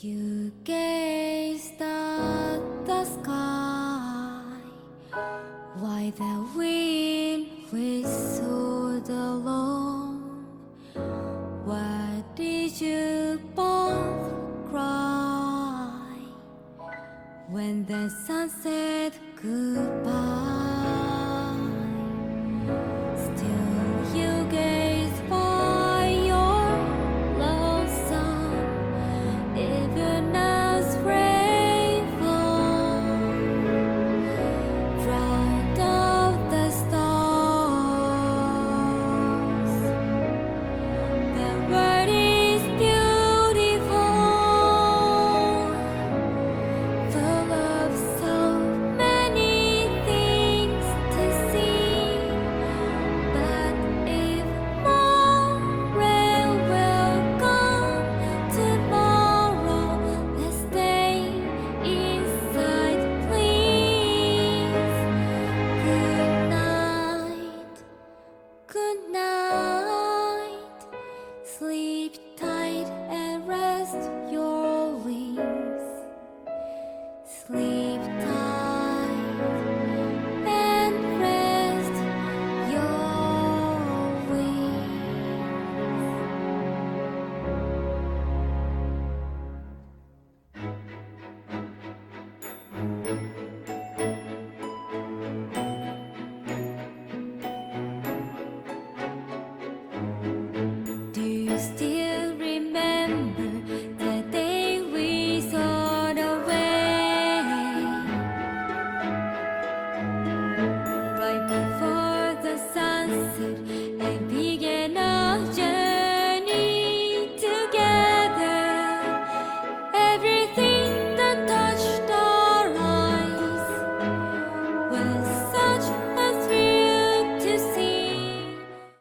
You gazed at the sky while the wind whistled along. Why did you both cry when the sun said goodbye? could not said,